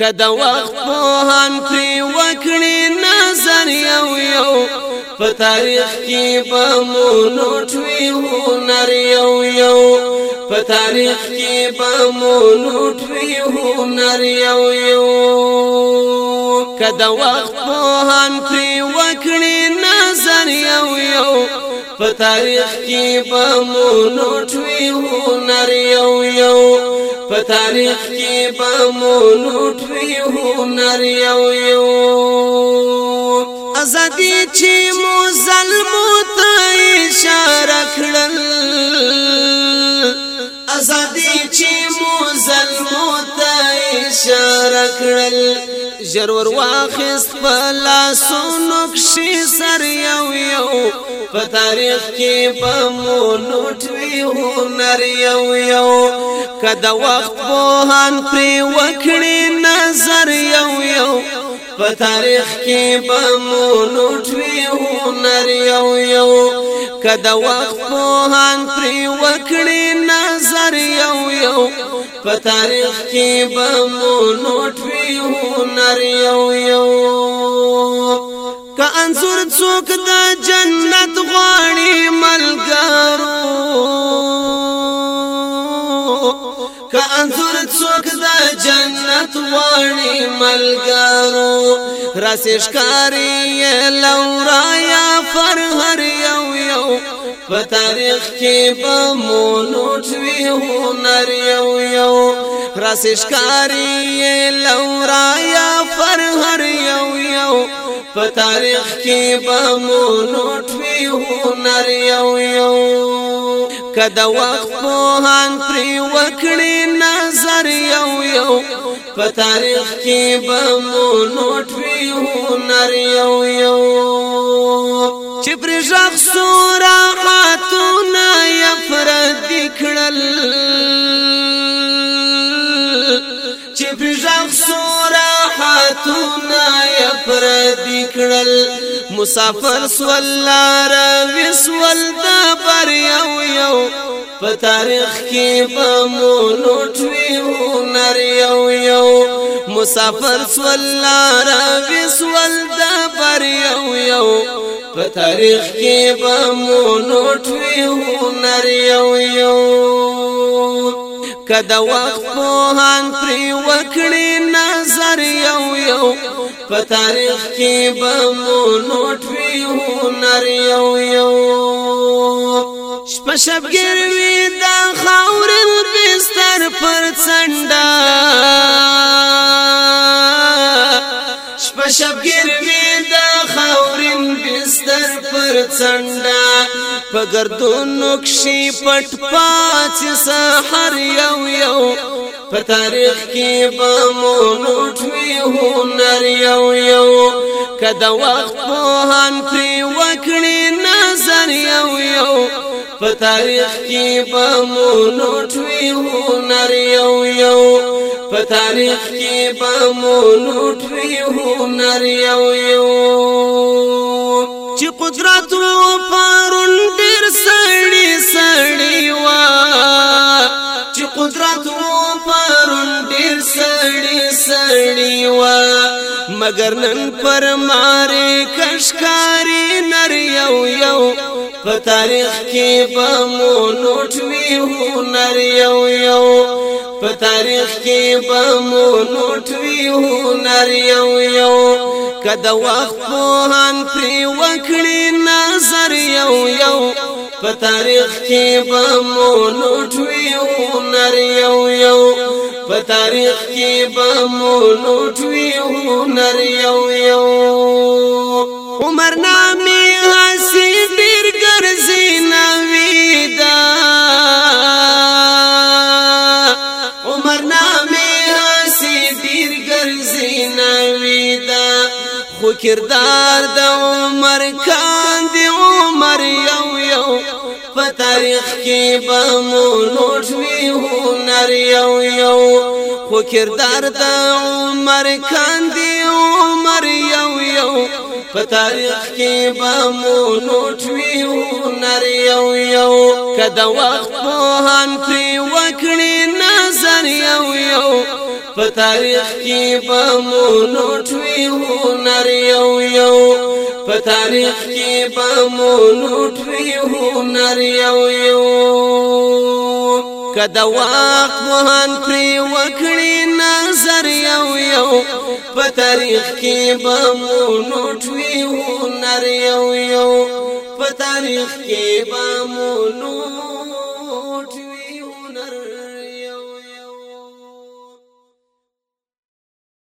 کدا وخت پوهان پری وکړي نظر یو یو په تاریخ کې به مو نوټوي هنر یو یو په تاریخ کې به مو نوټوي هنر یو یو کدا وخت پوهان پری وکړي په تاریخ کې به مو لوټوي هنر یو یو په تاریخ کې به مو لوټوي هنر یو یو ازادي چې مو ظلمو ته اشاره کړل ازادي چې مو ظلمو ته اشاره کړل ژرور واخست په لاسونو کښې سر یو یو په تاریخ کې په مونوټ وی هنر یو یو کدا وخت بوهان پرې وکړې نظر یو یو په تاریخ کې په مونوټ وی هنر یو یو کدا وخت بوهان پرې وکړې نظر سر یو یو په تاریخ کې به مو نوټ وی هنر یو یو که انصر څوک د جنت غواړي ملګرو که انصر څوک د جنت غواړي ملګرو راسې ښکاری لورا یا فرهر یا په تاریخ کې به مو لوټ وی هنر یو یو راسشکاری لورا یا فرهر یو یو په تاریخ کې به مو لوټ وی هنر یو یو کدا وخت په هان پر وکړې نظر یو یو په تاریخ کې به مو لوټ وی هنر یو یو چې پر ژغ سورہ راتونه افراد کړل چې پرځم سورا حاتونه افراد کړل مسافر سوال را وسول د بر یو یو په تاریخ کې به مو لوټوي هنر یو یو مسافر سولا راوي سول د بر یو یو په تاریخ کې به مو لوټوي هنر یو یو کدا وخت پوهان پر وکړي نظر یو یو په تاریخ کې به مو نوټ وی هنر یو یو شپشب گیروی دا خاور بستر پر چنڈا شپشب گیروی دا خاورین بستر پر چنڈا پگردونو کشی پټ پاچ سحر یو یو په تاریخ کې به مونټ وی هنر یو یو کدا وخت په هان پر وکړي نظر یو یو په تاریخ کې به مو لوټوي هنر یو یو په تاریخ کې به مو لوټوي هنر یو یو چې قدرت وو پرون ډېر سړی سړی وا چې قدرت وو پرون ډېر سړی سړی وا مگر نن پر مارې کشکاری نر یو یو په تاریخ کې به مو نوټ وی هنر یو یو په تاریخ کې به مو نوټ وی هنر یو یو کدا وخت په هان پر وکړي نظر یو یو په تاریخ کې به مو نوټ وی هنر یو یو په تاریخ کې به مو نوټ وی هنر یو یو عمر نامي خو کردار د عمر کان دی عمر یو یو په تاریخ کې به مو نوټ وی هنر یو یو خو کردار د عمر کان دی عمر یو یو په تاریخ کې به مو نوټ وی هنر یو یو کدا وخت په هان پر وکړي نظر یو یو په تاریخ کې به مو لوټوي هنر یو یو په تاریخ کې به مو لوټوي هنر یو یو کدا واق مهان پر وکړي نظر یو یو په تاریخ کې به مو لوټوي هنر یو یو په تاریخ کې به مو لوټوي